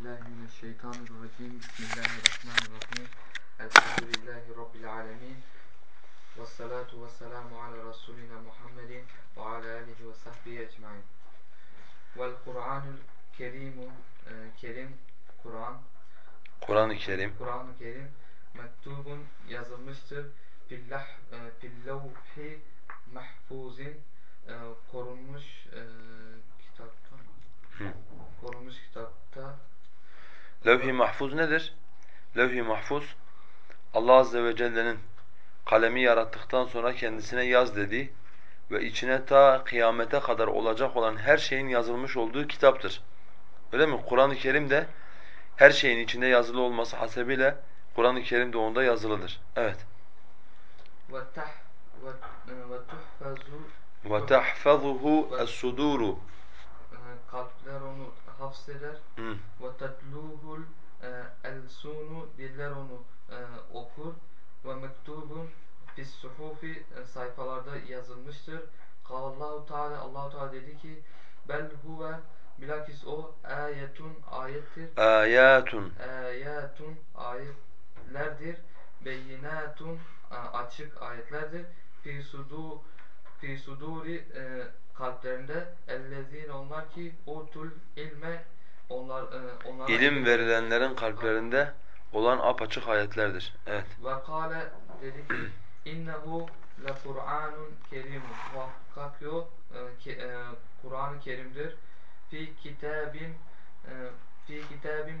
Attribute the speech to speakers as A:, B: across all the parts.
A: billahi mineşşeytanirracim. Bismillahirrahmanirrahim. Elhamdülillahi Rabbil alemin. Ve salatu ve selamu ala Resulina Muhammedin ve ala alihi ve sahbihi ecmain. Vel Kur'anul Kerimu, e, Kerim, Kur'an,
B: Kur'an-ı Kerim
A: Kur'an-ı Kerim mektubun yazılmıştır. Fillah, e, mahfuzin e, korunmuş e, kitapta?
B: Hı.
A: Korunmuş kitapta
B: Levh-i Mahfuz nedir? Levh-i Mahfuz Allah azze ve celle'nin kalemi yarattıktan sonra kendisine yaz dediği ve içine ta kıyamete kadar olacak olan her şeyin yazılmış olduğu kitaptır. Öyle mi? Kur'an-ı Kerim de her şeyin içinde yazılı olması hasebiyle Kur'an-ı Kerim de onda yazılıdır. Evet.
A: ve tah ve, e, ve tuhfazu
B: وَتَحْفَظُهُ السُّدُورُ
A: e, kalpler onu
B: hafseder
A: ve tatluhul elsunu diller onu e, okur ve mektubun fis suhufi sayfalarda yazılmıştır. Allahu Teala Allahu Teala dedi ki bel huve bilakis o ayetun ayettir.
B: Ayatun.
A: Ayatun ayetlerdir. Beyinatun e, açık ayetlerdir. Fi sudu fi suduri e, kalplerinde ellezine onlar ki utul ilme onlar e, onlara
B: İlim verilenlerin kalplerinde olan apaçık ayetlerdir. Evet.
A: ve kâle dedi ki innehu le Kur'anun kerimun muhakkak ki o e, Kur'an-ı Kerim'dir. Fi kitabin fi kitabin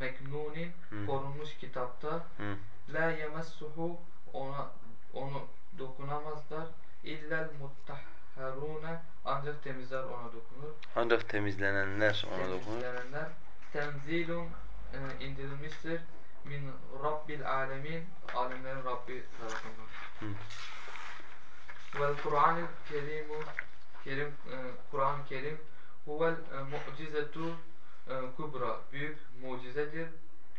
A: meknunin korunmuş kitapta. La yemessuhu ona onu dokunamazlar illel muttahharune ancak temizler ona dokunur
B: Ancak temizlenenler ona dokunur.
A: temizlenenler tenzilun e, indirilmiştir min rabbil alemin alemlerin Rabbi tarafından.
B: Hı.
A: Vel Kur'an-ı Kerimu Kerim e, Kur'an-ı Kerim huvel e, mucizetu e, kubra büyük mucizedir.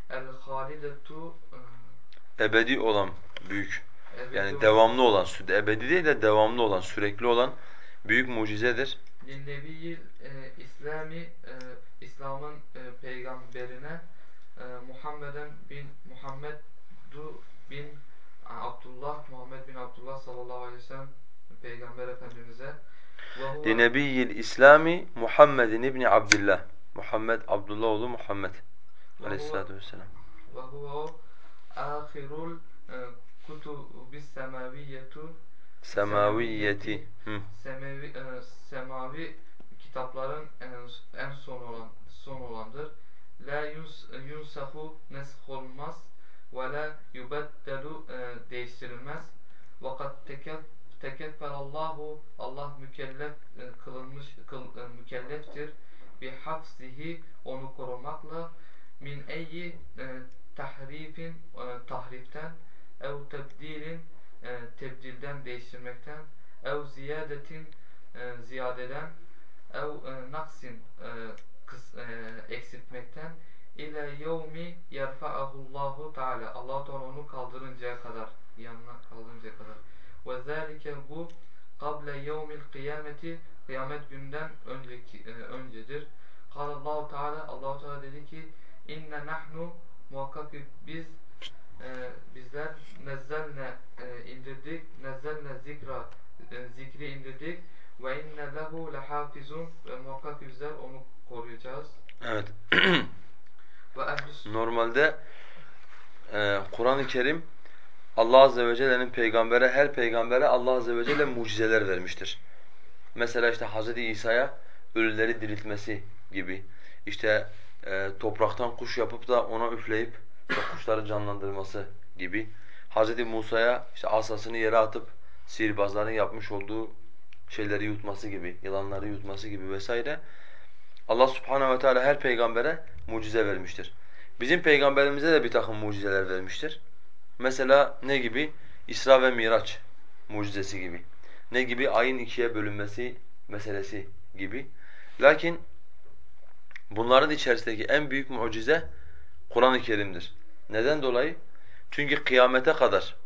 A: El halidetu
B: Ebedi olan büyük. Yani devamlı olan, ebedi değil de devamlı olan, sürekli olan büyük mucizedir.
A: Linnebiyyil e, İslami e, İslam'ın e, peygamberine e, Muhammeden bin Muhammedu bin Abdullah Muhammed bin Abdullah sallallahu aleyhi ve sellem peygamber efendimize
B: Linebiyyil İslami Muhammedin İbni Abdillah. Muhammed Abdullah oğlu Muhammed aleyhissalatu vesselam.
A: ve huve o ahirul e, kutubis semaviyyetu
B: Semaviyyeti. Hı.
A: Semevi, e, semavi kitapların en, en son olan son olandır. La yuns, yunsahu nesk olmaz ve la yubeddelu e, değiştirilmez. Vakat tekef tekeffelallahu Allah mükellef e, kılınmış kıl, e, mükelleftir bi hafzihi onu korumakla min eyyi e, tahrifin e, tahriften ev tebdilin e, tebdilden değiştirmekten ev ziyadetin e, ziyadeden ev e, naksin e, kıs, e, eksiltmekten ile yevmi yerfa'ahullahu teala Allah Teala onu kaldırıncaya kadar yanına kaldırıncaya kadar ve zalike bu kable yevmil kıyameti kıyamet günden önceki e, öncedir. Allahu Teala Allah Teala dedi ki inne nahnu muhakkak biz e, bizler nezzelne e, indirdik nezzelne zikra e, zikri indirdik ve inne lehu lehafizun ve muhakkak bizler onu koruyacağız.
B: Evet. Normalde e, Kur'an-ı Kerim Allah azze ve celle'nin peygambere her peygambere Allah azze ve celle mucizeler vermiştir. Mesela işte Hz. İsa'ya ölüleri diriltmesi gibi. İşte e, topraktan kuş yapıp da ona üfleyip kuşları canlandırması gibi. Hz. Musa'ya işte asasını yere atıp sihirbazların yapmış olduğu şeyleri yutması gibi, yılanları yutması gibi vesaire. Allah subhanehu ve teala her peygambere mucize vermiştir. Bizim peygamberimize de bir takım mucizeler vermiştir. Mesela ne gibi? İsra ve Miraç mucizesi gibi. Ne gibi? Ayın ikiye bölünmesi meselesi gibi. Lakin bunların içerisindeki en büyük mucize Kur'an-ı Kerim'dir. Neden dolayı? Çünkü kıyamete kadar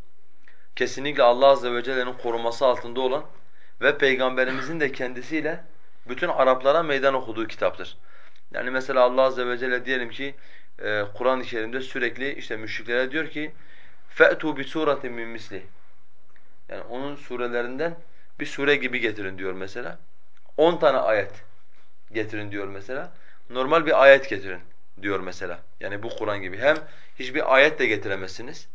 B: kesinlikle Allah azze ve celle'nin koruması altında olan ve peygamberimizin de kendisiyle bütün Araplara meydan okuduğu kitaptır. Yani mesela Allah azze ve celle diyelim ki e, Kur'an-ı Kerim'de sürekli işte müşriklere diyor ki فَأْتُوا بِسُورَةٍ مِّن مِّسْلِهِ Yani onun surelerinden bir sure gibi getirin diyor mesela. 10 tane ayet getirin diyor mesela. Normal bir ayet getirin diyor mesela. Yani bu Kur'an gibi. Hem hiçbir ayet de getiremezsiniz.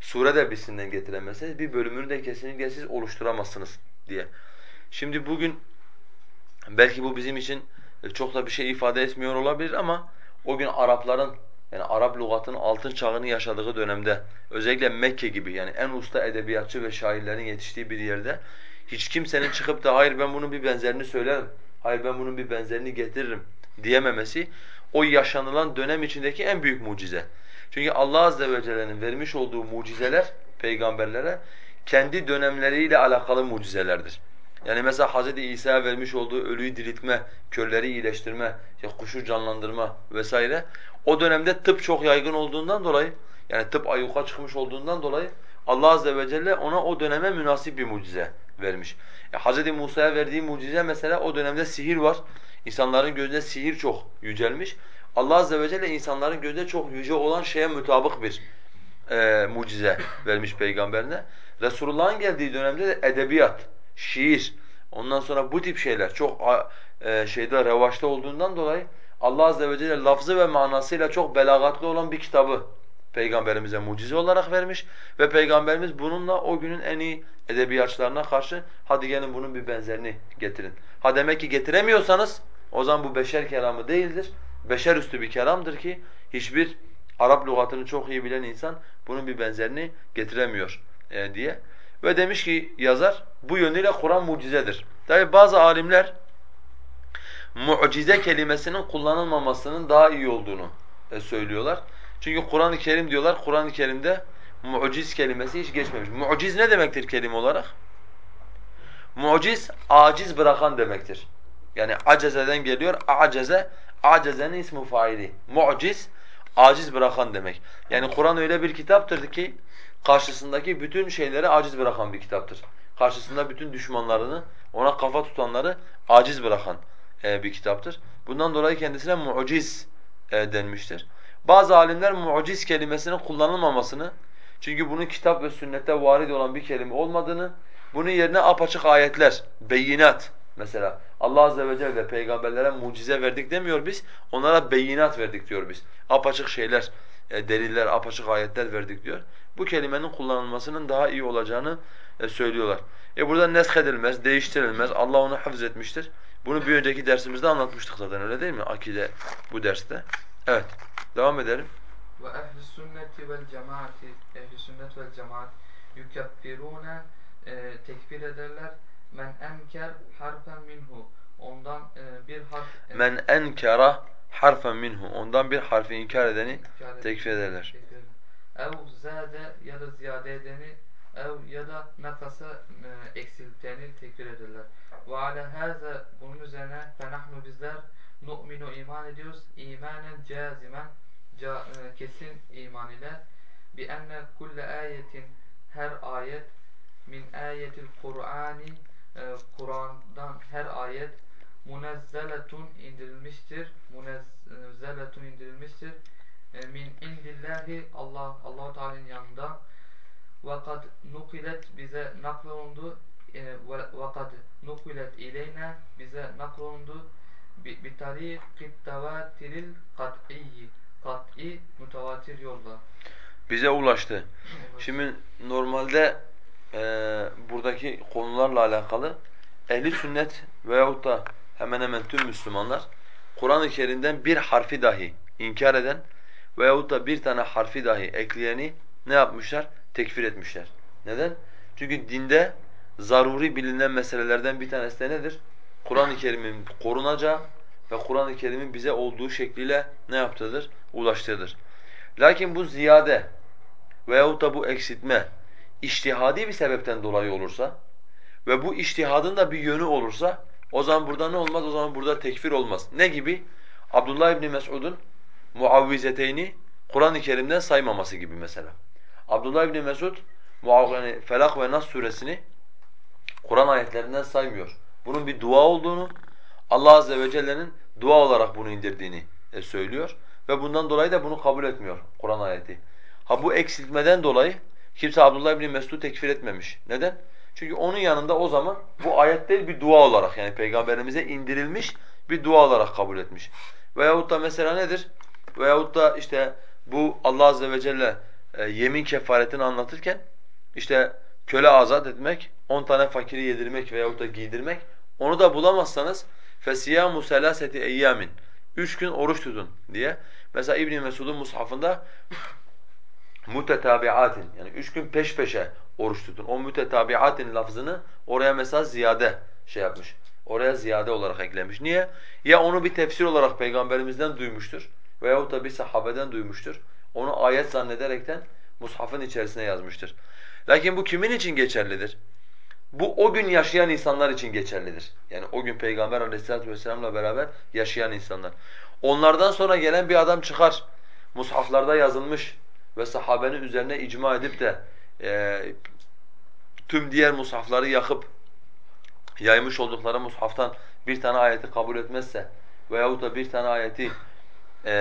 B: Sure de birisinden getiremezsiniz. Bir bölümünü de kesinlikle siz oluşturamazsınız diye. Şimdi bugün belki bu bizim için çok da bir şey ifade etmiyor olabilir ama o gün Arapların yani Arap lügatının altın çağını yaşadığı dönemde özellikle Mekke gibi yani en usta edebiyatçı ve şairlerin yetiştiği bir yerde hiç kimsenin çıkıp da hayır ben bunun bir benzerini söylerim, hayır ben bunun bir benzerini getiririm diyememesi o yaşanılan dönem içindeki en büyük mucize. Çünkü Allah azze ve celle'nin vermiş olduğu mucizeler peygamberlere kendi dönemleriyle alakalı mucizelerdir. Yani mesela Hz. İsa'ya vermiş olduğu ölüyü diriltme, körleri iyileştirme, işte kuşu canlandırma vesaire o dönemde tıp çok yaygın olduğundan dolayı yani tıp ayyuka çıkmış olduğundan dolayı Allah azze ve celle ona o döneme münasip bir mucize vermiş. E, Hz. Musa'ya verdiği mucize mesela o dönemde sihir var. İnsanların gözünde sihir çok yücelmiş. Allah azze ve celle insanların gözünde çok yüce olan şeye mutabık bir e, mucize vermiş peygamberine. Resulullah'ın geldiği dönemde de edebiyat, şiir, ondan sonra bu tip şeyler çok e, şeyde revaçta olduğundan dolayı Allah azze ve celle lafzı ve manasıyla çok belagatlı olan bir kitabı peygamberimize mucize olarak vermiş ve peygamberimiz bununla o günün en iyi edebiyatçılarına karşı hadi gelin bunun bir benzerini getirin. Ha demek ki getiremiyorsanız o zaman bu beşer kelamı değildir. Beşer üstü bir kelamdır ki hiçbir Arap lügatını çok iyi bilen insan bunun bir benzerini getiremiyor e, diye. Ve demiş ki yazar bu yönüyle Kur'an mucizedir. Tabi bazı alimler mucize kelimesinin kullanılmamasının daha iyi olduğunu e, söylüyorlar. Çünkü Kur'an-ı Kerim diyorlar, Kur'an-ı Kerim'de muciz kelimesi hiç geçmemiş. Muciz ne demektir kelime olarak? Muciz, aciz bırakan demektir. Yani acezeden geliyor, aceze, acezenin ismi faili. Muciz, aciz bırakan demek. Yani Kur'an öyle bir kitaptır ki, karşısındaki bütün şeyleri aciz bırakan bir kitaptır. Karşısında bütün düşmanlarını, ona kafa tutanları aciz bırakan e, bir kitaptır. Bundan dolayı kendisine muciz e, denmiştir. Bazı alimler muciz kelimesinin kullanılmamasını, çünkü bunun kitap ve sünnette varid olan bir kelime olmadığını, bunun yerine apaçık ayetler, beyinat mesela Allah azze ve celle peygamberlere mucize verdik demiyor biz, onlara beyinat verdik diyor biz. Apaçık şeyler, e, deliller, apaçık ayetler verdik diyor. Bu kelimenin kullanılmasının daha iyi olacağını e, söylüyorlar. E burada nesk edilmez, değiştirilmez. Allah onu hafız etmiştir. Bunu bir önceki dersimizde anlatmıştık zaten öyle değil mi? Akide bu derste. Evet. Devam edelim.
A: Ve ehli sünneti vel cemaati ehli sünnet vel cemaat yukaffirune tekfir ederler men enker harfen minhu ondan e, bir harf
B: e, men enkara harfen minhu ondan bir harfi inkar edeni tekfir ederler.
A: Ev zade ya da ziyade edeni ev ya da nakasa e, eksilteni tekfir ederler. Ve ala haza bunun üzerine fenahnu bizler nu'minu iman ediyoruz. İmanen cazimen ca, e, kesin iman ile bi enne kulle ayetin her ayet min ayetil Kur'ani e, Kur'an'dan her ayet munezzeletun indirilmiştir. Munezzeletun indirilmiştir. E, min indillahi Allah Allahu Teala'nın yanında ve kad nukilet bize naklolundu e, ve kad nukilet ileyne bize naklolundu bi tarikit tevatiril kat'iyyi kat'i mutavatir yolla
B: bize ulaştı. Şimdi normalde e, buradaki konularla alakalı ehli sünnet veyahut da hemen hemen tüm Müslümanlar Kur'an-ı Kerim'den bir harfi dahi inkar eden veyahut da bir tane harfi dahi ekleyeni ne yapmışlar? Tekfir etmişler. Neden? Çünkü dinde zaruri bilinen meselelerden bir tanesi de nedir? Kur'an-ı Kerim'in korunacağı ve Kur'an-ı Kerim'in bize olduğu şekliyle ne yaptığıdır? Ulaştığıdır. Lakin bu ziyade veyahut da bu eksiltme iştihadi bir sebepten dolayı olursa ve bu iştihadın da bir yönü olursa o zaman burada ne olmaz? O zaman burada tekfir olmaz. Ne gibi? Abdullah İbni Mes'ud'un muavvizeteyni Kur'an-ı Kerim'den saymaması gibi mesela. Abdullah İbni Mes'ud yani Felak ve Nas suresini Kur'an ayetlerinden saymıyor. Bunun bir dua olduğunu, Allah azze ve celle'nin dua olarak bunu indirdiğini e, söylüyor ve bundan dolayı da bunu kabul etmiyor Kur'an ayeti. Ha bu eksiltmeden dolayı kimse Abdullah ibn Mesud'u tekfir etmemiş. Neden? Çünkü onun yanında o zaman bu ayet değil bir dua olarak yani peygamberimize indirilmiş bir dua olarak kabul etmiş. Veyahut da mesela nedir? Veyahut da işte bu Allah azze ve celle e, yemin kefaretini anlatırken işte köle azat etmek, on tane fakiri yedirmek veyahut da giydirmek onu da bulamazsanız فَسِيَامُ سَلَاسَةِ اَيَّامٍ Üç gün oruç tutun diye. Mesela İbn Mesud'un mushafında mutetabiatin yani üç gün peş peşe oruç tutun. O mütetabiatin lafzını oraya mesela ziyade şey yapmış. Oraya ziyade olarak eklemiş. Niye? Ya onu bir tefsir olarak peygamberimizden duymuştur veyahut da bir sahabeden duymuştur. Onu ayet zannederekten mushafın içerisine yazmıştır. Lakin bu kimin için geçerlidir? Bu o gün yaşayan insanlar için geçerlidir. Yani o gün Peygamber aleyhissalatu vesselam'la beraber yaşayan insanlar. Onlardan sonra gelen bir adam çıkar, mushaflarda yazılmış ve sahabenin üzerine icma edip de e, tüm diğer mushafları yakıp yaymış oldukları mushaftan bir tane ayeti kabul etmezse veyahut da bir tane ayeti e,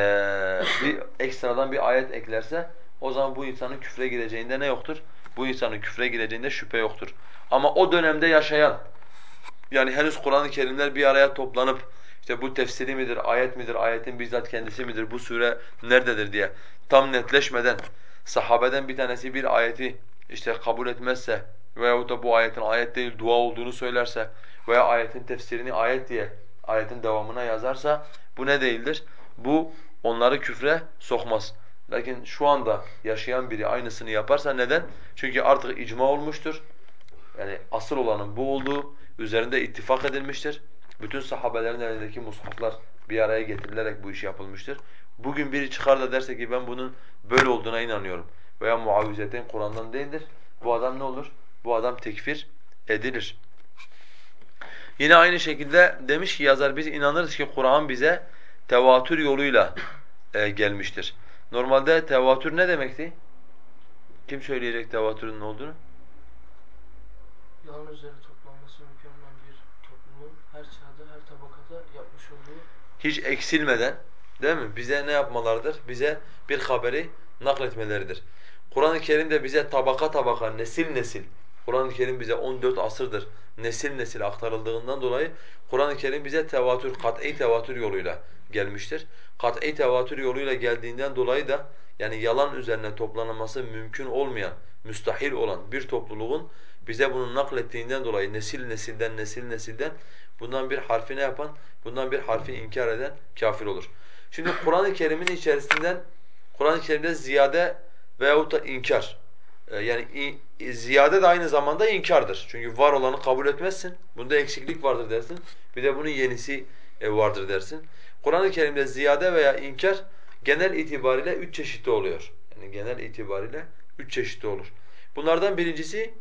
B: bir ekstradan bir ayet eklerse o zaman bu insanın küfre gireceğinde ne yoktur? Bu insanın küfre gireceğinde şüphe yoktur. Ama o dönemde yaşayan yani henüz Kur'an-ı Kerimler bir araya toplanıp işte bu tefsiri midir, ayet midir, ayetin bizzat kendisi midir, bu sure nerededir diye tam netleşmeden sahabeden bir tanesi bir ayeti işte kabul etmezse veyahut da bu ayetin ayet değil dua olduğunu söylerse veya ayetin tefsirini ayet diye ayetin devamına yazarsa bu ne değildir? Bu onları küfre sokmaz. Lakin şu anda yaşayan biri aynısını yaparsa neden? Çünkü artık icma olmuştur. Yani asıl olanın bu olduğu üzerinde ittifak edilmiştir. Bütün sahabelerin elindeki mushaflar bir araya getirilerek bu iş yapılmıştır. Bugün biri çıkar da derse ki ben bunun böyle olduğuna inanıyorum veya muavizetin Kur'an'dan değildir. Bu adam ne olur? Bu adam tekfir edilir. Yine aynı şekilde demiş ki yazar biz inanırız ki Kur'an bize tevatür yoluyla e, gelmiştir. Normalde tevatür ne demekti? Kim söyleyecek tevatürün ne olduğunu?
C: Yalan üzere toplanması mümkün olan bir topluluğun her çağda, her tabakada yapmış olduğu
B: Hiç eksilmeden değil mi? Bize ne yapmalardır? Bize bir haberi nakletmeleridir. Kur'an-ı Kerim de bize tabaka tabaka, nesil nesil, Kur'an-ı Kerim bize 14 asırdır nesil nesil aktarıldığından dolayı Kur'an-ı Kerim bize tevatür, kat'i tevatür yoluyla gelmiştir. Kat'i tevatür yoluyla geldiğinden dolayı da yani yalan üzerine toplanması mümkün olmayan, müstahil olan bir topluluğun bize bunu naklettiğinden dolayı nesil nesilden nesil nesilden bundan bir harfi ne yapan? Bundan bir harfi inkar eden kafir olur. Şimdi Kur'an-ı Kerim'in içerisinden Kur'an-ı Kerim'de ziyade veyahut da inkar. Ee, yani ziyade de aynı zamanda inkardır. Çünkü var olanı kabul etmezsin. Bunda eksiklik vardır dersin. Bir de bunun yenisi e, vardır dersin. Kur'an-ı Kerim'de ziyade veya inkar genel itibariyle üç çeşitli oluyor. Yani genel itibariyle üç çeşitli olur. Bunlardan birincisi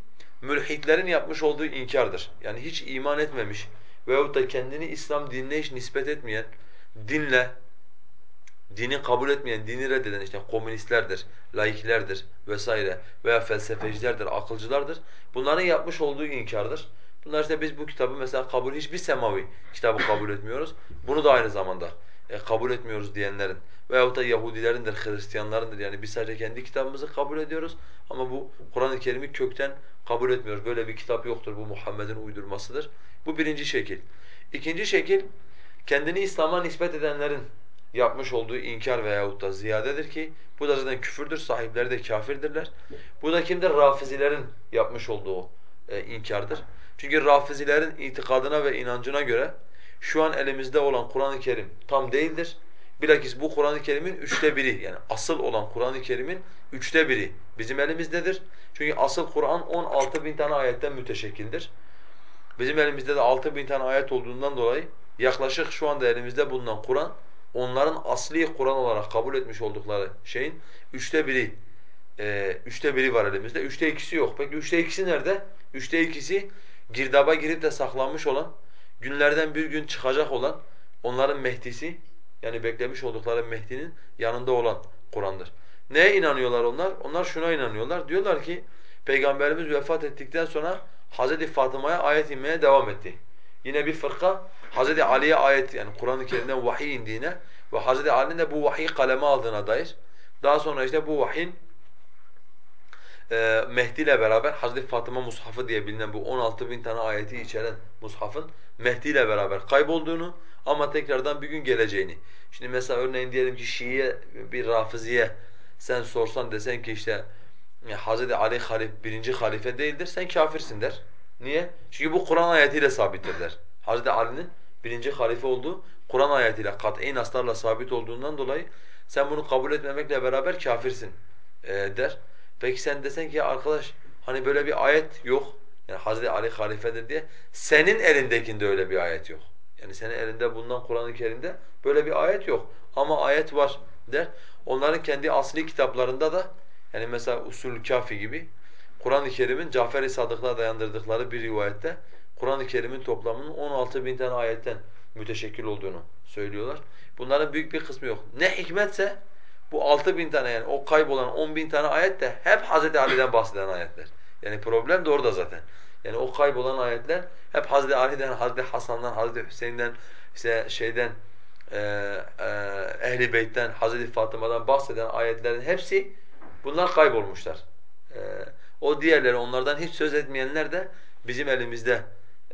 B: mülhitlerin yapmış olduğu inkardır. Yani hiç iman etmemiş veyahut da kendini İslam dinine hiç nispet etmeyen, dinle, dini kabul etmeyen, dini reddeden işte komünistlerdir, laiklerdir vesaire veya felsefecilerdir, akılcılardır. Bunların yapmış olduğu inkardır. Bunlar işte biz bu kitabı mesela kabul hiçbir semavi kitabı kabul etmiyoruz. Bunu da aynı zamanda e, kabul etmiyoruz diyenlerin veyahut da Yahudilerindir, Hristiyanlarındır. Yani biz sadece kendi kitabımızı kabul ediyoruz ama bu Kur'an-ı Kerim'i kökten kabul etmiyoruz. Böyle bir kitap yoktur, bu Muhammed'in uydurmasıdır. Bu birinci şekil. İkinci şekil, kendini İslam'a nispet edenlerin yapmış olduğu inkar veyahut da ziyadedir ki bu da zaten küfürdür, sahipleri de kafirdirler. Bu da kimdir? Rafizilerin yapmış olduğu e, inkardır. Çünkü Rafizilerin itikadına ve inancına göre şu an elimizde olan Kur'an-ı Kerim tam değildir. Bilakis bu Kur'an-ı Kerim'in üçte biri yani asıl olan Kur'an-ı Kerim'in üçte biri bizim elimizdedir. Çünkü asıl Kur'an 16 bin tane ayetten müteşekkildir. Bizim elimizde de 6 bin tane ayet olduğundan dolayı yaklaşık şu anda elimizde bulunan Kur'an onların asli Kur'an olarak kabul etmiş oldukları şeyin üçte biri e, üçte biri var elimizde. Üçte ikisi yok. Peki üçte ikisi nerede? Üçte ikisi girdaba girip de saklanmış olan, günlerden bir gün çıkacak olan onların Mehdisi yani beklemiş oldukları Mehdi'nin yanında olan Kur'an'dır. Neye inanıyorlar onlar? Onlar şuna inanıyorlar. Diyorlar ki Peygamberimiz vefat ettikten sonra Hazreti Fatıma'ya ayet inmeye devam etti. Yine bir fırka Hz. Ali'ye ayet yani Kur'an-ı Kerim'den vahiy indiğine ve Hz. Ali'nin de bu vahiy kaleme aldığına dair. Daha sonra işte bu vahyin e, Mehdi ile beraber Hazreti Fatıma Mushafı diye bilinen bu 16 bin tane ayeti içeren Mushaf'ın Mehdi ile beraber kaybolduğunu ama tekrardan bir gün geleceğini. Şimdi mesela örneğin diyelim ki Şii'ye bir Rafiziye sen sorsan desen ki işte Hazreti Ali halif, birinci halife değildir sen kafirsin der. Niye? Çünkü bu Kur'an ayetiyle sabittir der. Hazreti Ali'nin birinci halife olduğu Kur'an ayetiyle kat'i naslarla sabit olduğundan dolayı sen bunu kabul etmemekle beraber kafirsin e, der. Peki sen desen ki arkadaş hani böyle bir ayet yok. Yani Hazreti Ali halifedir diye. Senin elindekinde öyle bir ayet yok. Yani senin elinde bulunan Kur'an-ı Kerim'de böyle bir ayet yok. Ama ayet var der. Onların kendi asli kitaplarında da yani mesela Usul Kafi gibi Kur'an-ı Kerim'in Cafer-i Sadık'la dayandırdıkları bir rivayette Kur'an-ı Kerim'in toplamının 16 bin tane ayetten müteşekkil olduğunu söylüyorlar. Bunların büyük bir kısmı yok. Ne hikmetse bu 6 bin tane yani o kaybolan 10 bin tane ayet de hep Hz. Ali'den bahseden ayetler. Yani problem de orada zaten. Yani o kaybolan ayetler hep Hz. Ali'den, Hz. Hasan'dan, Hz. Hüseyin'den, işte şeyden, e, e, Ehl-i Beyt'ten, Hz. Fatıma'dan bahseden ayetlerin hepsi bunlar kaybolmuşlar. E, o diğerleri onlardan hiç söz etmeyenler de bizim elimizde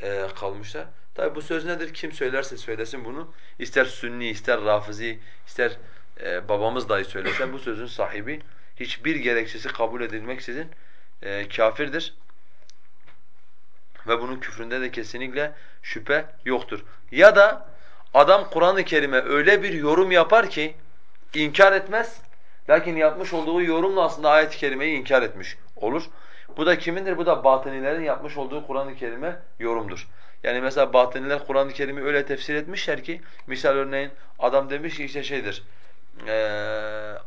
B: e, kalmışlar. Tabi bu söz nedir? Kim söylerse söylesin bunu. İster Sünni, ister Rafizi, ister e, babamız dahi söylese bu sözün sahibi hiçbir gerekçesi kabul edilmeksizin e, kafirdir. Ve bunun küfründe de kesinlikle şüphe yoktur. Ya da adam Kur'an-ı Kerim'e öyle bir yorum yapar ki inkar etmez. Lakin yapmış olduğu yorumla aslında ayet-i kerimeyi inkar etmiş olur. Bu da kimindir? Bu da batınilerin yapmış olduğu Kur'an-ı Kerim'e yorumdur. Yani mesela batıniler Kur'an-ı Kerim'i öyle tefsir etmişler ki misal örneğin adam demiş ki işte şeydir e,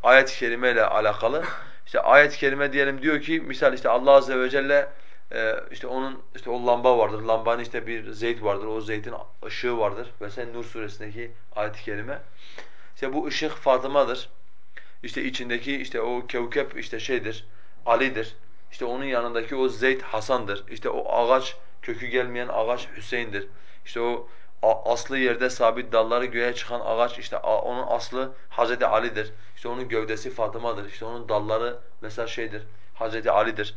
B: ayet-i kerime ile alakalı. İşte ayet-i kerime diyelim diyor ki misal işte Allah azze ve celle e, işte onun işte o lamba vardır. Lambanın işte bir zeyt vardır. O zeytin ışığı vardır. Mesela Nur suresindeki ayet-i kerime. İşte bu ışık Fatıma'dır. İşte içindeki işte o kevkep işte şeydir. Ali'dir. İşte onun yanındaki o zeyt Hasan'dır. İşte o ağaç kökü gelmeyen ağaç Hüseyin'dir. İşte o aslı yerde sabit dalları göğe çıkan ağaç işte onun aslı Hazreti Ali'dir. İşte onun gövdesi Fatıma'dır. İşte onun dalları mesela şeydir. Hazreti Ali'dir.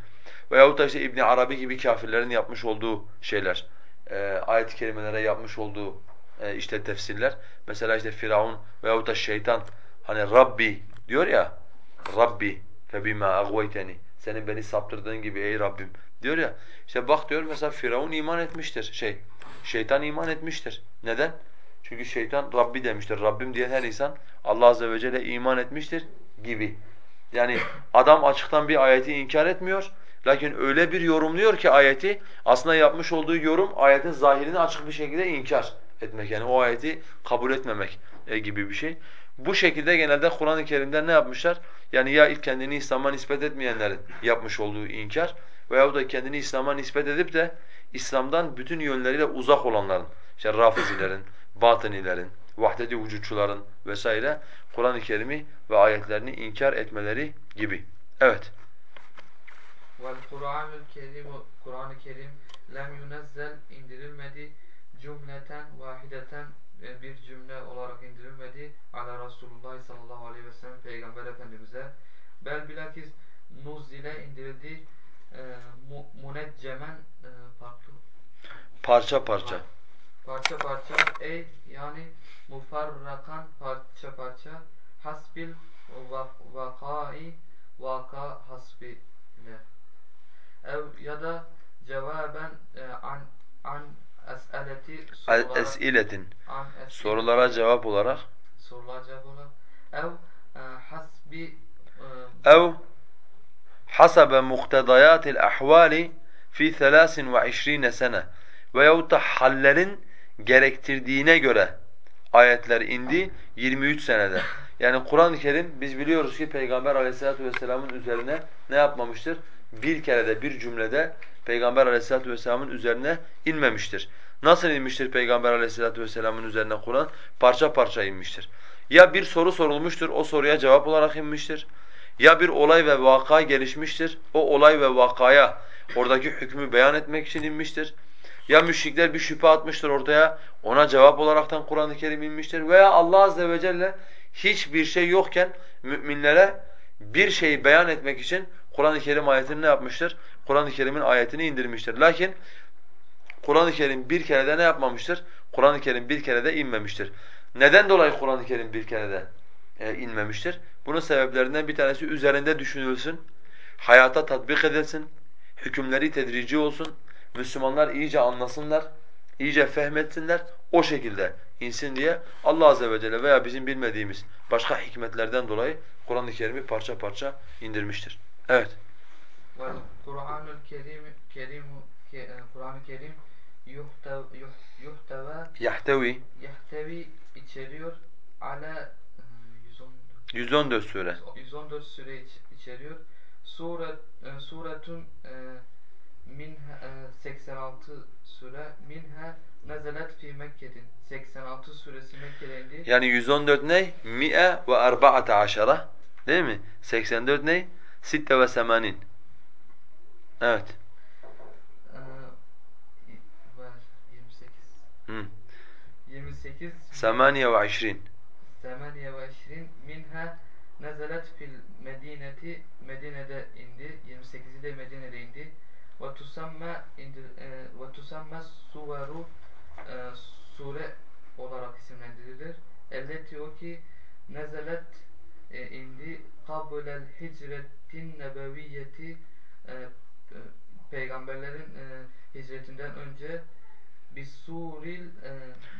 B: Veyahut da işte İbn Arabi gibi kafirlerin yapmış olduğu şeyler. E, ayet-i kerimelere yapmış olduğu e, işte tefsirler. Mesela işte Firavun veyahut da şeytan hani Rabbi diyor ya Rabbi febima agwayteni senin beni saptırdığın gibi ey Rabbim diyor ya. İşte bak diyor mesela Firavun iman etmiştir şey. Şeytan iman etmiştir. Neden? Çünkü şeytan Rabbi demiştir. Rabbim diyen her insan Allah azze ve celle iman etmiştir gibi. Yani adam açıktan bir ayeti inkar etmiyor. Lakin öyle bir yorumluyor ki ayeti aslında yapmış olduğu yorum ayetin zahirini açık bir şekilde inkar etmek. Yani o ayeti kabul etmemek e, gibi bir şey. Bu şekilde genelde Kur'an-ı Kerim'de ne yapmışlar? Yani ya ilk kendini İslam'a nispet etmeyenlerin yapmış olduğu inkar veyahut da kendini İslam'a nispet edip de İslam'dan bütün yönleriyle uzak olanların, işte Rafizilerin, Batınilerin, vahdet-i vücutçuların vesaire Kur'an-ı Kerim'i ve ayetlerini inkar etmeleri gibi. Evet.
A: Kur'anul Kerim Kur'an-ı Kerim lem yunezzel indirilmedi cümleten vahideten bir cümle olarak indirilmedi. Ala Resulullah sallallahu aleyhi ve sellem peygamber efendimize. Bel bilakis nuzzile indirildi. E, mu, muneccemen e, farklı
B: parça parça.
A: Parça parça. Ey yani mufarrakan parça parça. Hasbil vakai vaka hasbiyle ev ya da cevaben e, an an es'eleti
B: es'iletin sorulara cevap olarak
A: sorulara cevap olarak ev e, hasbi
B: e, ev hasabe muktedayat ahvali fi 23 sene veyahut da hallerin gerektirdiğine göre ayetler indi 23 senede. Yani Kur'an-ı Kerim biz biliyoruz ki Peygamber Aleyhisselatü vesselam'ın üzerine ne yapmamıştır? Bir kerede bir cümlede Peygamber Aleyhisselatü vesselam'ın üzerine inmemiştir. Nasıl inmiştir Peygamber Aleyhisselatü vesselam'ın üzerine Kur'an? Parça parça inmiştir. Ya bir soru sorulmuştur, o soruya cevap olarak inmiştir. Ya bir olay ve vaka gelişmiştir, o olay ve vakaya oradaki hükmü beyan etmek için inmiştir. Ya müşrikler bir şüphe atmıştır ortaya, ona cevap olaraktan Kur'an-ı Kerim inmiştir veya Allah azze ve celle hiçbir şey yokken müminlere bir şeyi beyan etmek için Kur'an-ı Kerim ayetini ne yapmıştır? Kur'an-ı Kerim'in ayetini indirmiştir. Lakin Kur'an-ı Kerim bir kere de ne yapmamıştır? Kur'an-ı Kerim bir kere de inmemiştir. Neden dolayı Kur'an-ı Kerim bir kere de e, inmemiştir? Bunun sebeplerinden bir tanesi üzerinde düşünülsün, hayata tatbik edilsin, hükümleri tedrici olsun, Müslümanlar iyice anlasınlar, iyice fehmetsinler, o şekilde insin diye Allah azze ve celle veya bizim bilmediğimiz başka hikmetlerden dolayı Kur'an-ı Kerim'i parça parça indirmiştir. Evet.
A: Vel Kur'anul Kerim Kerim ke- e, Kur'an-ı Kerim yuhtev, yuh- yuhteva
B: Yahtevi
A: yahtevi içeriyor ala e, 114
B: 114 sure.
A: 114 süre iç- içeriyor. Suret e, suretun e, minha e, 86 süre minha nezelet fi Mekke'din. 86 suresi Mekke'de indi.
B: Yani 114 ne? Mi'e ve arba'ate aşara. Değil mi? 84 ne? Sitte ve semanin. Evet.
A: Ee, var 28.
B: Hı.
A: 28
B: Semaniye ve işrin.
A: 28 minha nezelet fil medineti Medine'de indi. 28'i de Medine'de indi. Ve tusamma indi e, ve tusamma suvaru e, sure olarak isimlendirilir. Elleti o ki nezelet e, indi kablel hicretin nebeviyeti e, peygamberlerin e, hicretinden önce bisuril e,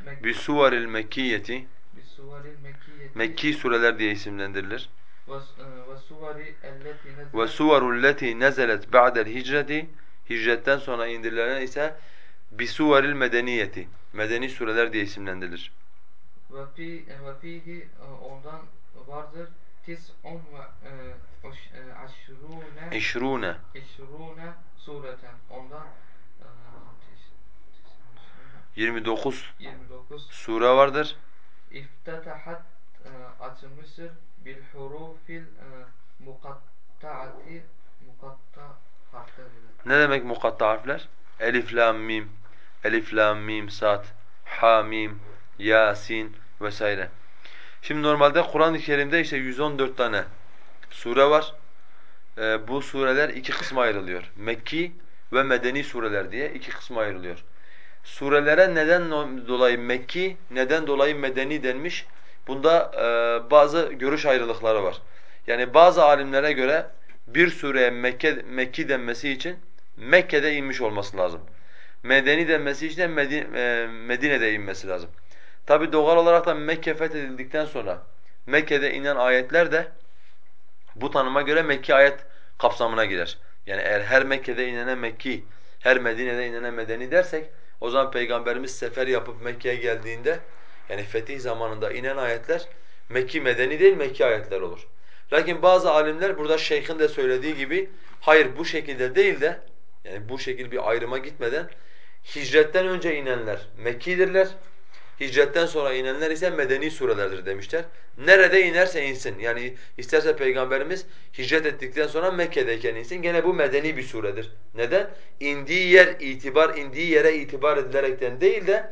A: mek
B: Bi suvaril mekkiyeti.
A: bisuvaril mekkiyeti
B: Mekki sureler diye isimlendirilir.
A: ve,
B: suvarul leti nezelet ba'del hicreti. Hicretten sonra indirilen ise bi suvaril medeniyeti. Medeni sureler diye isimlendirilir.
A: ve e, fihi e, ondan vardır tis'un ve e, e, aşrune
B: İşrune.
A: eşrune sureten ondan e, tis- tis-
B: 29
A: 29
B: sure vardır.
A: İftetahat e, açılmıştır bil hurufil e, mukattaati mukatta harfleriyle.
B: Ne demek mukatta harfler? Elif, lam, mim, elif, lam, mim, sad, ha, mim, yasin vesaire. Şimdi normalde Kur'an-ı Kerim'de işte 114 tane sure var. Ee, bu sureler iki kısma ayrılıyor. Mekki ve Medeni sureler diye iki kısma ayrılıyor. Surelere neden dolayı Mekki, neden dolayı Medeni denmiş? Bunda e, bazı görüş ayrılıkları var. Yani bazı alimlere göre bir sureye Mekke, Mekki denmesi için Mekke'de inmiş olması lazım. Medeni denmesi için de e, Medine'de inmesi lazım. Tabi doğal olarak da Mekke fethedildikten sonra Mekke'de inen ayetler de bu tanıma göre Mekki ayet kapsamına girer. Yani eğer her Mekke'de inene Mekki, her Medine'de inene Medeni dersek o zaman Peygamberimiz sefer yapıp Mekke'ye geldiğinde yani fetih zamanında inen ayetler Mekki Medeni değil Mekki ayetler olur. Lakin bazı alimler burada şeyhin de söylediği gibi hayır bu şekilde değil de yani bu şekil bir ayrıma gitmeden hicretten önce inenler Mekkidirler. Hicretten sonra inenler ise medeni surelerdir demişler. Nerede inerse insin. Yani isterse Peygamberimiz hicret ettikten sonra Mekke'deyken insin. Gene bu medeni bir suredir. Neden? İndiği yer itibar, indiği yere itibar edilerekten değil de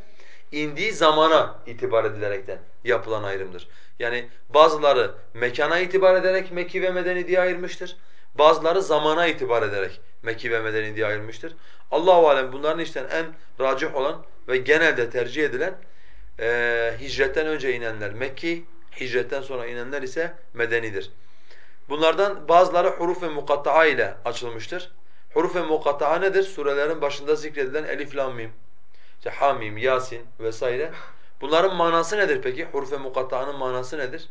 B: indiği zamana itibar edilerekten yapılan ayrımdır. Yani bazıları mekana itibar ederek Mekki ve Medeni diye ayırmıştır. Bazıları zamana itibar ederek Mekki ve Medeni diye ayırmıştır. Allahu alem bunların içten en racih olan ve genelde tercih edilen e, hicretten önce inenler Mekki, hicretten sonra inenler ise Medenidir. Bunlardan bazıları huruf ve mukatta'a ile açılmıştır. Huruf ve mukatta'a nedir? Surelerin başında zikredilen elif, lam, mim, işte hamim, yasin vesaire. Bunların manası nedir peki? Huruf ve mukatta'nın manası nedir?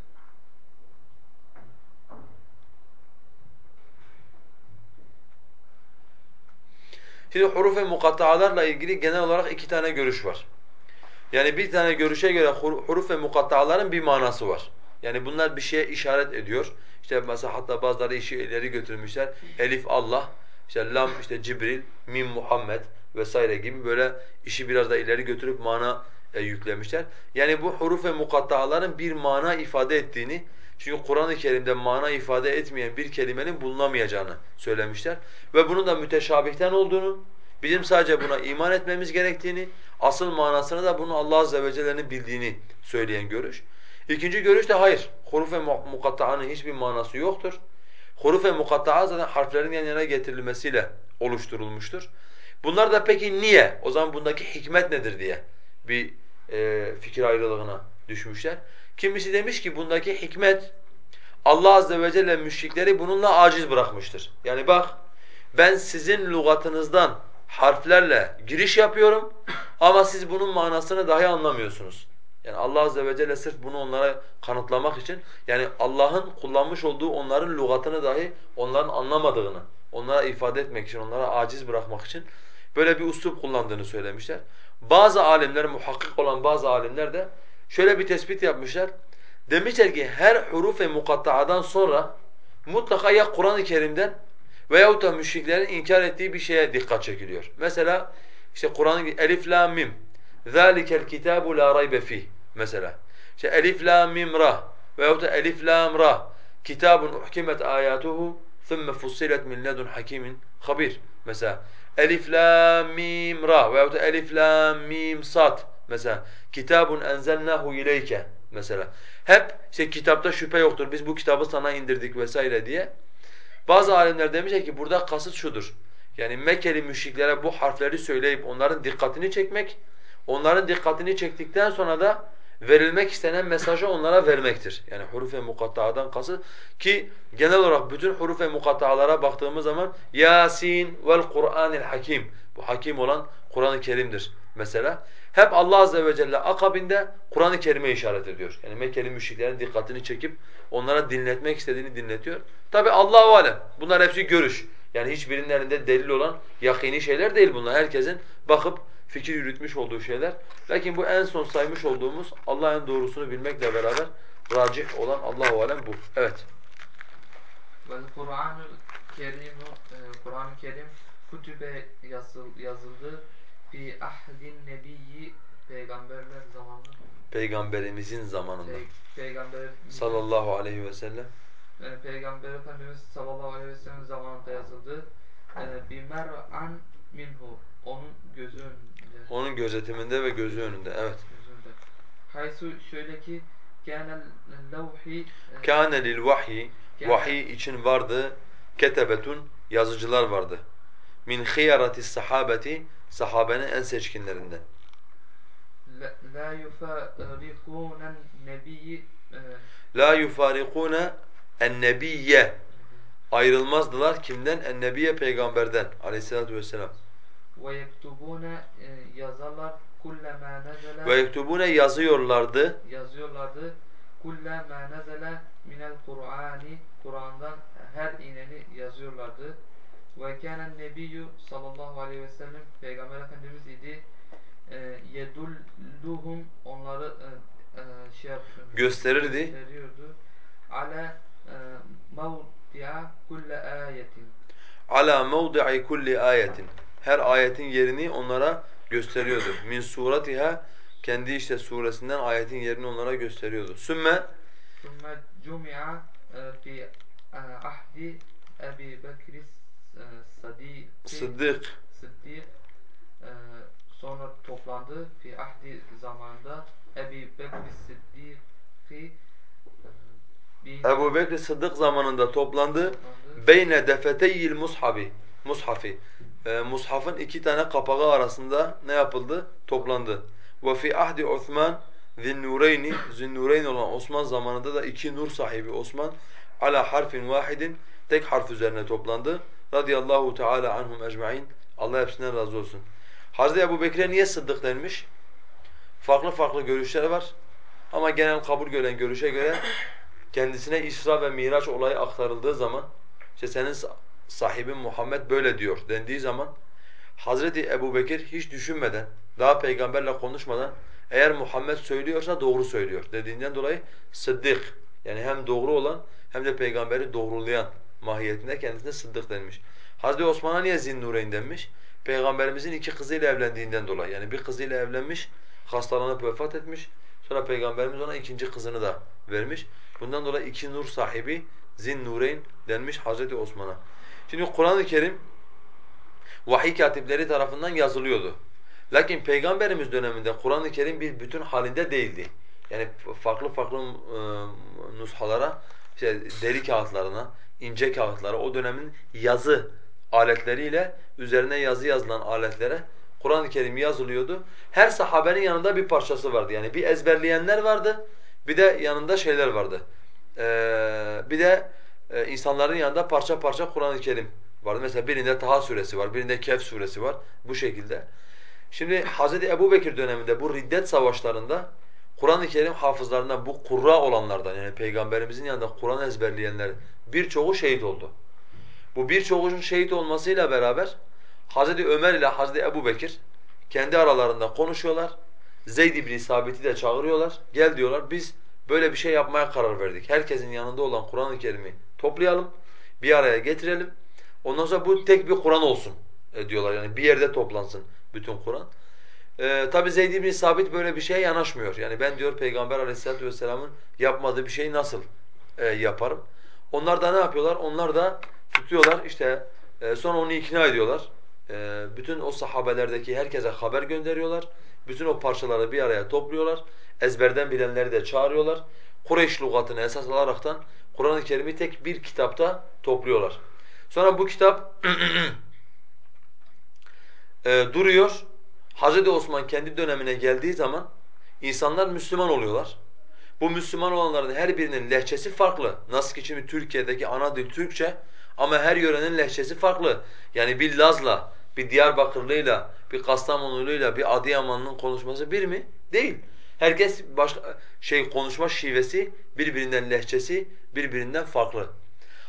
B: Şimdi huruf ve mukatta'alarla ilgili genel olarak iki tane görüş var. Yani bir tane görüşe göre hur- huruf ve mukatta'aların bir manası var. Yani bunlar bir şeye işaret ediyor. İşte mesela hatta bazıları işi ileri götürmüşler. Elif Allah, işte lam işte Cibril, mim Muhammed vesaire gibi böyle işi biraz da ileri götürüp mana e, yüklemişler. Yani bu huruf ve mukatta'aların bir mana ifade ettiğini çünkü Kur'an-ı Kerim'de mana ifade etmeyen bir kelimenin bulunamayacağını söylemişler. Ve bunun da müteşabihten olduğunu Bizim sadece buna iman etmemiz gerektiğini, asıl manasını da bunu Allah azze ve celle'nin bildiğini söyleyen görüş. İkinci görüş de hayır. Huruf ve mukatta'anın hiçbir manası yoktur. Huruf ve mukatta'a zaten harflerin yan yana getirilmesiyle oluşturulmuştur. Bunlar da peki niye? O zaman bundaki hikmet nedir diye bir e, fikir ayrılığına düşmüşler. Kimisi demiş ki bundaki hikmet Allah azze ve celle müşrikleri bununla aciz bırakmıştır. Yani bak ben sizin lügatınızdan harflerle giriş yapıyorum ama siz bunun manasını dahi anlamıyorsunuz. Yani Allah azze ve celle sırf bunu onlara kanıtlamak için yani Allah'ın kullanmış olduğu onların lügatını dahi onların anlamadığını onlara ifade etmek için, onlara aciz bırakmak için böyle bir uslup kullandığını söylemişler. Bazı alimler, muhakkik olan bazı alimler de şöyle bir tespit yapmışlar. Demişler ki her huruf ve mukatta'adan sonra mutlaka ya Kur'an-ı Kerim'den veyahut da müşriklerin inkar ettiği bir şeye dikkat çekiliyor. Mesela işte Kur'an'ın elif lam mim zalikel kitabu la raybe fih mesela. İşte elif lam mim ra veyahut da elif lam ra kitabun uhkimet ayatuhu ثُمَّ فُصِّلَتْ مِنْ لَدُنْ حَكِيمٍ خَبِيرٍ Mesela elif lam mim ra veyahut da elif lam mim sat mesela kitabun enzelnahu ileyke mesela hep işte kitapta şüphe yoktur biz bu kitabı sana indirdik vesaire diye bazı alimler demişler ki burada kasıt şudur yani Mekkeli müşriklere bu harfleri söyleyip onların dikkatini çekmek onların dikkatini çektikten sonra da verilmek istenen mesajı onlara vermektir. Yani huruf ve mukatta'adan kasıt ki genel olarak bütün huruf ve mukatta'alara baktığımız zaman Yasin vel Kur'anil Hakim. Bu hakim olan Kur'an-ı Kerim'dir mesela. Hep Allah azze ve celle akabinde Kur'an-ı Kerim'e işaret ediyor. Yani Mekkeli müşriklerin dikkatini çekip onlara dinletmek istediğini dinletiyor. Tabi Allahu alem. Bunlar hepsi görüş. Yani hiçbirinin elinde delil olan yakini şeyler değil bunlar. Herkesin bakıp fikir yürütmüş olduğu şeyler. Lakin bu en son saymış olduğumuz Allah'ın doğrusunu bilmekle beraber racih olan Allahu alem bu. Evet.
A: Ve Kur'an-ı Kerim e, Kur'an-ı Kerim kütübe yazıldı fi ahdin nebiyyi peygamberler zamanında
B: Peygamberimizin zamanında.
A: Pey, peygamber
B: sallallahu aleyhi ve sellem.
A: E, peygamber Efendimiz sallallahu aleyhi ve sellem zamanında yazıldı. E, bimer'an minhu onun gözü önünde.
B: Onun gözetiminde ve gözü önünde. Evet.
A: Gözünde. Haysu şöyle ki kânel levhi e,
B: Kâne lil vahyi vahiy için vardı ketebetun yazıcılar vardı. Min khiyaratis sahabeti sahabenin en seçkinlerinden.
A: la- yufarikûnen nebiyyi e,
B: La yufarikune en-nebiyye ayrılmazdılar kimden? En-nebiye peygamberden aleyhissalatu vesselam.
A: ve yektubûne e, yazarlar kullemâ nezele
B: Ve yektubune yazıyorlardı.
A: yazıyorlardı kullemâ nezele minel Kur'ani Kur'an'dan her ineni yazıyorlardı. Ve kânen nebiyyü sallallahu aleyhi ve sellem Peygamber Efendimiz idi. E, yedulluhum onları e, e, şey yapıyordu.
B: Gösterirdi.
A: Gösteriyordu. Ala e, mevdi'a kulle ayetin.
B: Ala mevdi'i kulli ayetin. Her ayetin yerini onlara gösteriyordu. Min suratiha kendi işte suresinden ayetin yerini onlara gösteriyordu. Sümme
A: Sümme cumi'a e, fi e, ahdi Ebi Bekris Sadik
B: Sıddık
A: Sıddık e, sonra toplandı fi ahdi zamanında Ebi Bekir Sıddık'ı bir
B: Ebu Bekir Sıddık zamanında toplandı. Beyne defeteyil mushabi. Mushafi. Ee, mushafın iki tane kapağı arasında ne yapıldı? Toplandı. Ve fi ahdi Osman zinnureyni zinnureyn olan Osman zamanında da iki nur sahibi Osman ala harfin vahidin tek harf üzerine toplandı. Radiyallahu teala anhum ecmaîn. Allah hepsinden razı olsun. Hazreti Ebu Bekir'e niye Sıddık denmiş? Farklı farklı görüşler var. Ama genel kabul gören görüşe göre kendisine İsra ve Miraç olayı aktarıldığı zaman işte senin sa- sahibin Muhammed böyle diyor dendiği zaman Hazreti Ebubekir hiç düşünmeden daha peygamberle konuşmadan eğer Muhammed söylüyorsa doğru söylüyor dediğinden dolayı sıddık yani hem doğru olan hem de peygamberi doğrulayan mahiyetinde kendisine sıddık denmiş. Hazreti Osman'a niye Zinnureyn denmiş? Peygamberimizin iki kızıyla evlendiğinden dolayı. Yani bir kızıyla evlenmiş, hastalanıp vefat etmiş. Sonra peygamberimiz ona ikinci kızını da vermiş. Bundan dolayı iki nur sahibi Zin Nureyn denmiş Hazreti Osman'a. Şimdi Kur'an-ı Kerim vahiy katipleri tarafından yazılıyordu. Lakin Peygamberimiz döneminde Kur'an-ı Kerim bir bütün halinde değildi. Yani farklı farklı e, nushalara, işte deri kağıtlarına, ince kağıtlara, o dönemin yazı aletleriyle üzerine yazı yazılan aletlere Kur'an-ı Kerim yazılıyordu. Her sahabenin yanında bir parçası vardı. Yani bir ezberleyenler vardı, bir de yanında şeyler vardı. Ee, bir de e, insanların yanında parça parça Kur'an-ı Kerim vardı. Mesela birinde Taha suresi var, birinde Kehf suresi var. Bu şekilde. Şimdi Hz. Ebu Bekir döneminde bu riddet savaşlarında Kur'an-ı Kerim hafızlarından bu kurra olanlardan yani Peygamberimizin yanında Kur'an ezberleyenler birçoğu şehit oldu. Bu birçoğunun şehit olmasıyla beraber Hz. Ömer ile Hz. Ebu Bekir kendi aralarında konuşuyorlar. Zeyd ibn Sabit'i de çağırıyorlar. Gel diyorlar biz böyle bir şey yapmaya karar verdik. Herkesin yanında olan Kur'an-ı Kerim'i toplayalım, bir araya getirelim. Ondan sonra bu tek bir Kur'an olsun e, diyorlar. Yani bir yerde toplansın bütün Kur'an. Ee, Tabi Zeyd ibn Sabit böyle bir şeye yanaşmıyor. Yani ben diyor Peygamber Aleyhisselatü vesselamın yapmadığı bir şeyi nasıl e, yaparım? Onlar da ne yapıyorlar? Onlar da tutuyorlar işte e, sonra onu ikna ediyorlar. E, bütün o sahabelerdeki herkese haber gönderiyorlar. Bütün o parçaları bir araya topluyorlar. Ezberden bilenleri de çağırıyorlar. Kureyş lügatını esas alaraktan Kur'an-ı Kerim'i tek bir kitapta topluyorlar. Sonra bu kitap e, duruyor. Hazreti Osman kendi dönemine geldiği zaman insanlar Müslüman oluyorlar. Bu Müslüman olanların her birinin lehçesi farklı. Nasıl ki şimdi Türkiye'deki ana dil Türkçe ama her yörenin lehçesi farklı. Yani bir Laz'la, bir Diyarbakırlıyla, bir Kastamonuluyla, bir Adıyamanlı'nın konuşması bir mi? Değil. Herkes başka şey konuşma şivesi birbirinden lehçesi birbirinden farklı.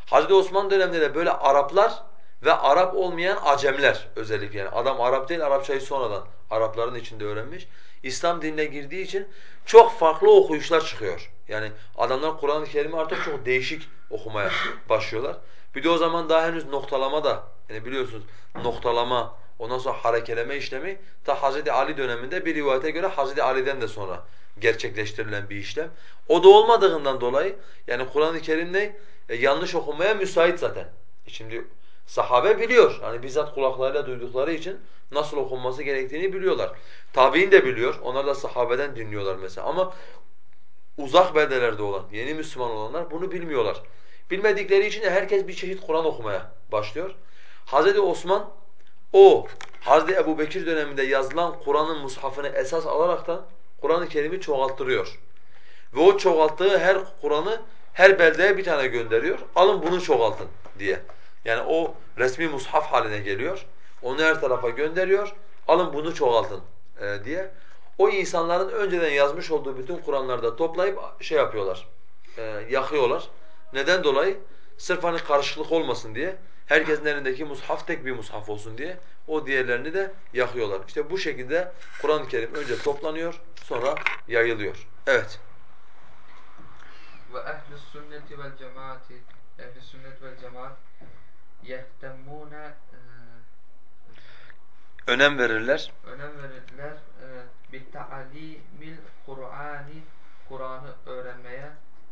B: Hazreti Osman döneminde de böyle Araplar ve Arap olmayan Acemler özellikle yani adam Arap değil Arapçayı sonradan Arapların içinde öğrenmiş. İslam dinine girdiği için çok farklı okuyuşlar çıkıyor. Yani adamlar Kur'an-ı Kerim'i artık çok değişik okumaya başlıyorlar. Bir de o zaman daha henüz noktalama da yani biliyorsunuz noktalama ondan sonra harekeleme işlemi ta Hazreti Ali döneminde bir rivayete göre Hazreti Ali'den de sonra gerçekleştirilen bir işlem. O da olmadığından dolayı yani Kur'an-ı Kerim ne? E, yanlış okumaya müsait zaten. E şimdi sahabe biliyor. Hani bizzat kulaklarıyla duydukları için nasıl okunması gerektiğini biliyorlar. Tabi'in de biliyor. Onlar da sahabeden dinliyorlar mesela. Ama uzak beldelerde olan, yeni Müslüman olanlar bunu bilmiyorlar. Bilmedikleri için de herkes bir çeşit Kur'an okumaya başlıyor. Hazreti Osman o Hazreti Ebu Bekir döneminde yazılan Kur'an'ın mushafını esas alaraktan Kur'an-ı Kerim'i çoğalttırıyor. Ve o çoğalttığı her Kur'an'ı her beldeye bir tane gönderiyor. Alın bunu çoğaltın diye. Yani o resmi mushaf haline geliyor. Onu her tarafa gönderiyor. Alın bunu çoğaltın e, diye. O insanların önceden yazmış olduğu bütün Kur'anlarda toplayıp şey yapıyorlar. E, yakıyorlar. Neden dolayı? Sırf hani karışıklık olmasın diye. Herkesin elindeki mushaf tek bir mushaf olsun diye o diğerlerini de yakıyorlar. İşte bu şekilde Kur'an-ı Kerim önce toplanıyor, sonra yayılıyor. Evet.
A: Ve ehl-i sünneti vel cemaati ehl-i sünnet vel cemaat yehtemmûne e,
B: önem verirler.
A: Önem verirler e, bi ta'limil Kur'ani Kur'an'ı öğrenmeye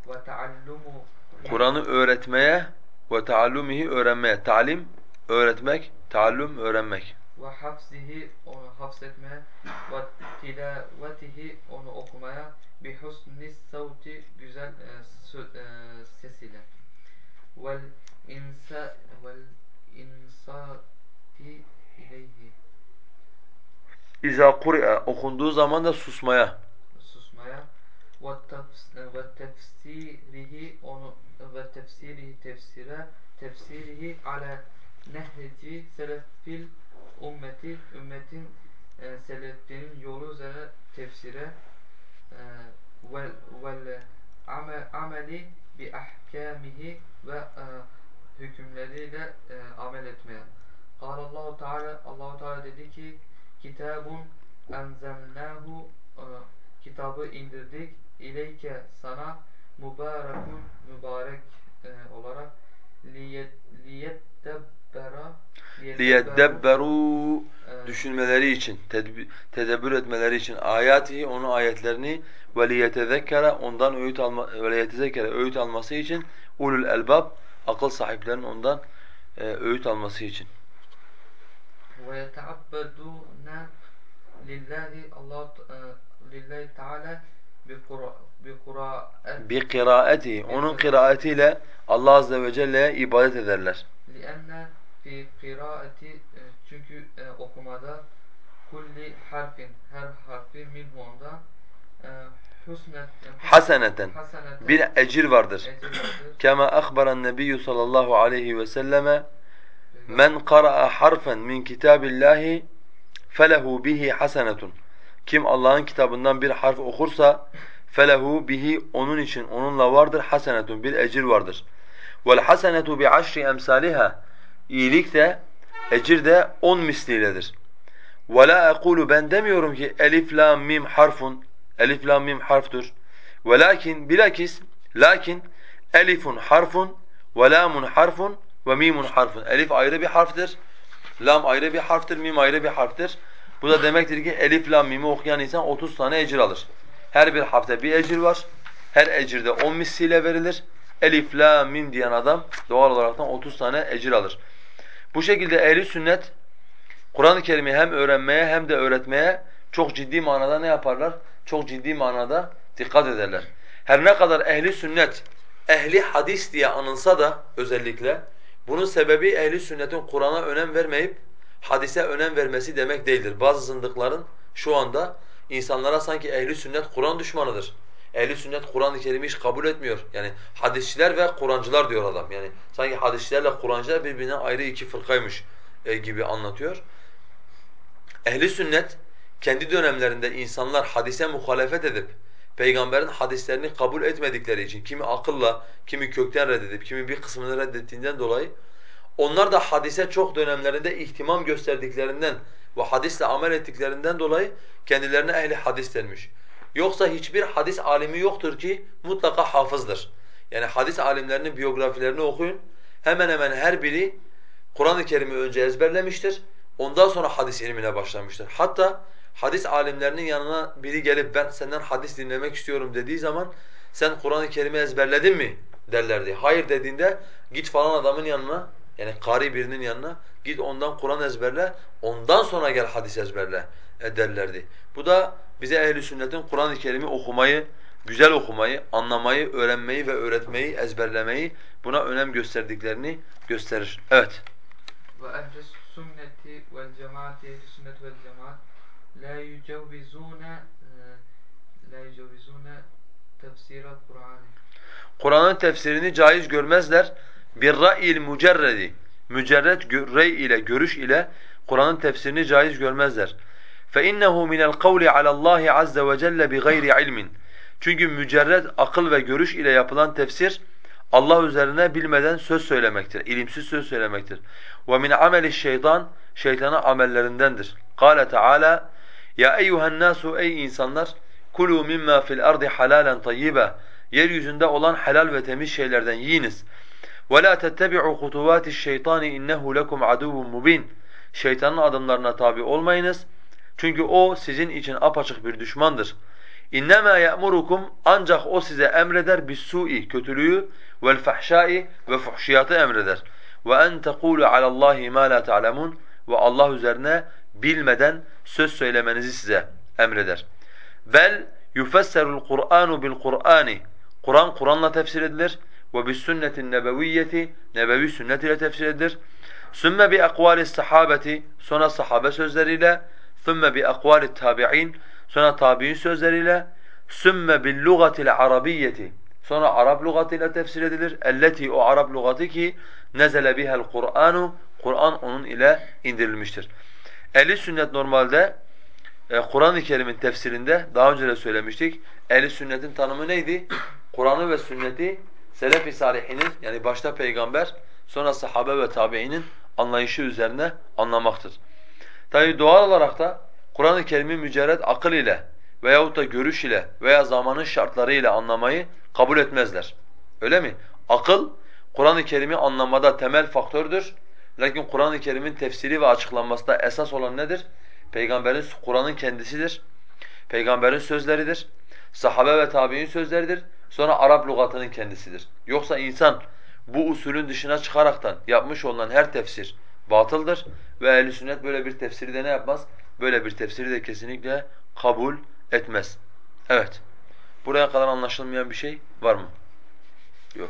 A: ve taallumu
B: Kur'an'ı öğretmeye ve taallumihi öğrenmeye. Talim öğretmek, taallum öğrenmek.
A: Ve hafzihi onu hafzetmeye ve tilavetihi onu okumaya bi husni savti güzel e, e, sesiyle. Vel insa vel insati
B: İza kuri'e okunduğu zaman da susmaya.
A: Susmaya ve tefsirihi onu ve tefsirihi tefsire tefsirihi ala nehci selefil ümmeti ümmetin e, selefinin yolu üzere tefsire e, vel vel ameli bi ahkamihi ve e, hükümleriyle e, amel etmeye. Allahu Teala Allahu Teala dedi ki kitabun enzelnahu e, kitabı indirdik ileyke sana mübarekun mübarek e, olarak liyeddebera
B: liyedebberu düşünmeleri için, tedebbür etmeleri için ayatihi onu ayetlerini ve liyetezekkere ondan öğüt alma ve liyetezekkere öğüt alması için ulul elbab akıl sahiplerinin ondan e, öğüt alması için.
A: Ve yetaabbedune lillahi Allah lillahi Teala bi
B: kıraati. Onun kıraatiyle Allah azze ve celle'ye ibadet ederler.
A: lianne fi kıraati e, çünkü e, okumada kulli harfin her harfi minhu ondan e,
B: Haseneten. Bir
A: ecir vardır.
B: Kema akhbaran Nebiyyü sallallahu aleyhi ve selleme Men qara'a harfen min kitabillahi felehu bihi hasenetun. Kim Allah'ın kitabından bir harf okursa felehu bihi onun için onunla vardır hasenetun bir ecir vardır. Vel hasenetu bi aşri emsaliha. İyilik de ecir de on misliyledir. Ve la ekulu ben demiyorum ki elif lam mim harfun. Elif lam mim harftur. Velakin bilakis lakin elifun harfun ve lamun harfun ve mimun harfun. Elif ayrı bir harftir. Lam ayrı bir harftir, mim ayrı bir harftir. Bu da demektir ki elif lam mimi okuyan insan 30 tane ecir alır. Her bir harfte bir ecir var. Her ecirde 10 misliyle verilir. Elif lam mim diyen adam doğal olaraktan 30 tane ecir alır. Bu şekilde ehli sünnet Kur'an-ı Kerim'i hem öğrenmeye hem de öğretmeye çok ciddi manada ne yaparlar? Çok ciddi manada dikkat ederler. Her ne kadar ehli sünnet ehli hadis diye anılsa da özellikle bunun sebebi ehli sünnetin Kur'an'a önem vermeyip hadise önem vermesi demek değildir. Bazı zındıkların şu anda insanlara sanki ehli sünnet Kur'an düşmanıdır. Ehli sünnet Kur'an-ı Kerim'i hiç kabul etmiyor. Yani hadisçiler ve Kur'ancılar diyor adam. Yani sanki hadisçilerle Kur'ancılar birbirinden ayrı iki fırkaymış e, gibi anlatıyor. Ehli sünnet kendi dönemlerinde insanlar hadise muhalefet edip peygamberin hadislerini kabul etmedikleri için kimi akılla, kimi kökten reddedip, kimi bir kısmını reddettiğinden dolayı onlar da hadise çok dönemlerinde ihtimam gösterdiklerinden ve hadisle amel ettiklerinden dolayı kendilerine ehli hadis denmiş. Yoksa hiçbir hadis alimi yoktur ki mutlaka hafızdır. Yani hadis alimlerinin biyografilerini okuyun. Hemen hemen her biri Kur'an-ı Kerim'i önce ezberlemiştir. Ondan sonra hadis ilmine başlamıştır. Hatta hadis alimlerinin yanına biri gelip ben senden hadis dinlemek istiyorum dediği zaman sen Kur'an-ı Kerim'i ezberledin mi derlerdi. Hayır dediğinde git falan adamın yanına yani kari birinin yanına git ondan Kur'an ezberle ondan sonra gel hadis ezberle e, derlerdi. Bu da bize ehli sünnetin Kur'an-ı Kerim'i okumayı, güzel okumayı, anlamayı, öğrenmeyi ve öğretmeyi, ezberlemeyi buna önem gösterdiklerini gösterir. Evet.
A: ve ehl sünneti vel cemaati ehl sünnet vel cemaat la yücevvizune e, la yücevvizune tefsir Kur'an.
B: Kur'an'ın tefsirini caiz görmezler. Bir ra'il mücerredi. Mücerred gö- rey ile, görüş ile Kur'an'ın tefsirini caiz görmezler. فَاِنَّهُ مِنَ الْقَوْلِ عَلَى اللّٰهِ عَزَّ وَجَلَّ بِغَيْرِ عِلْمٍ Çünkü mücerred akıl ve görüş ile yapılan tefsir Allah üzerine bilmeden söz söylemektir, ilimsiz söz söylemektir. وَمِنْ عَمَلِ الشَّيْطَانِ Şeytanın amellerindendir. قَالَ تَعَالَى ya eyyuhen nasu ey insanlar kulu mimma fil ardi halalan tayyiba yeryüzünde olan helal ve temiz şeylerden yiyiniz. Ve la tettebi'u hutuvati'ş şeytani innehu lekum aduvun mubin. Şeytanın adımlarına tabi olmayınız. Çünkü o sizin için apaçık bir düşmandır. İnnemâ ya'murukum ancak o size emreder bis su'i kötülüğü vel fahşai ve fuhşiyatı emreder. Ve en tekulu alallahi ma la ta'lemun ve Allah üzerine bilmeden söz söylemenizi size emreder. Bel yufesserul Kur'anu bil Kur'ani. Kur'an Kur'anla tefsir edilir ve bis sünnetin nebeviyyeti nebevi sünnet ile tefsir edilir. Sümme bi akvalis sahabeti sonra sahabe sözleriyle, sümme bi akvalit tabi'in sonra tabi'in sözleriyle, sümme bil lugatil arabiyyeti sonra Arap lügatıyla tefsir edilir. Elleti o Arap lügatı ki nezele biha'l Kur'anu Kur'an onun ile indirilmiştir. Ehli sünnet normalde e, Kur'an-ı Kerim'in tefsirinde daha önce de söylemiştik. Ehli sünnetin tanımı neydi? Kur'an'ı ve sünneti selef-i salihinin yani başta peygamber sonra sahabe ve tabiinin anlayışı üzerine anlamaktır. Tabi doğal olarak da Kur'an-ı Kerim'i mücerred akıl ile veyahut da görüş ile veya zamanın şartları ile anlamayı kabul etmezler. Öyle mi? Akıl Kur'an-ı Kerim'i anlamada temel faktördür. Lakin Kur'an-ı Kerim'in tefsiri ve açıklanmasında esas olan nedir? Peygamberin Kur'an'ın kendisidir. Peygamberin sözleridir. Sahabe ve tabi'in sözleridir. Sonra Arap lügatının kendisidir. Yoksa insan bu usulün dışına çıkaraktan yapmış olan her tefsir batıldır ve ehl sünnet böyle bir tefsiri de ne yapmaz? Böyle bir tefsiri de kesinlikle kabul etmez. Evet. Buraya kadar anlaşılmayan bir şey var mı? Yok.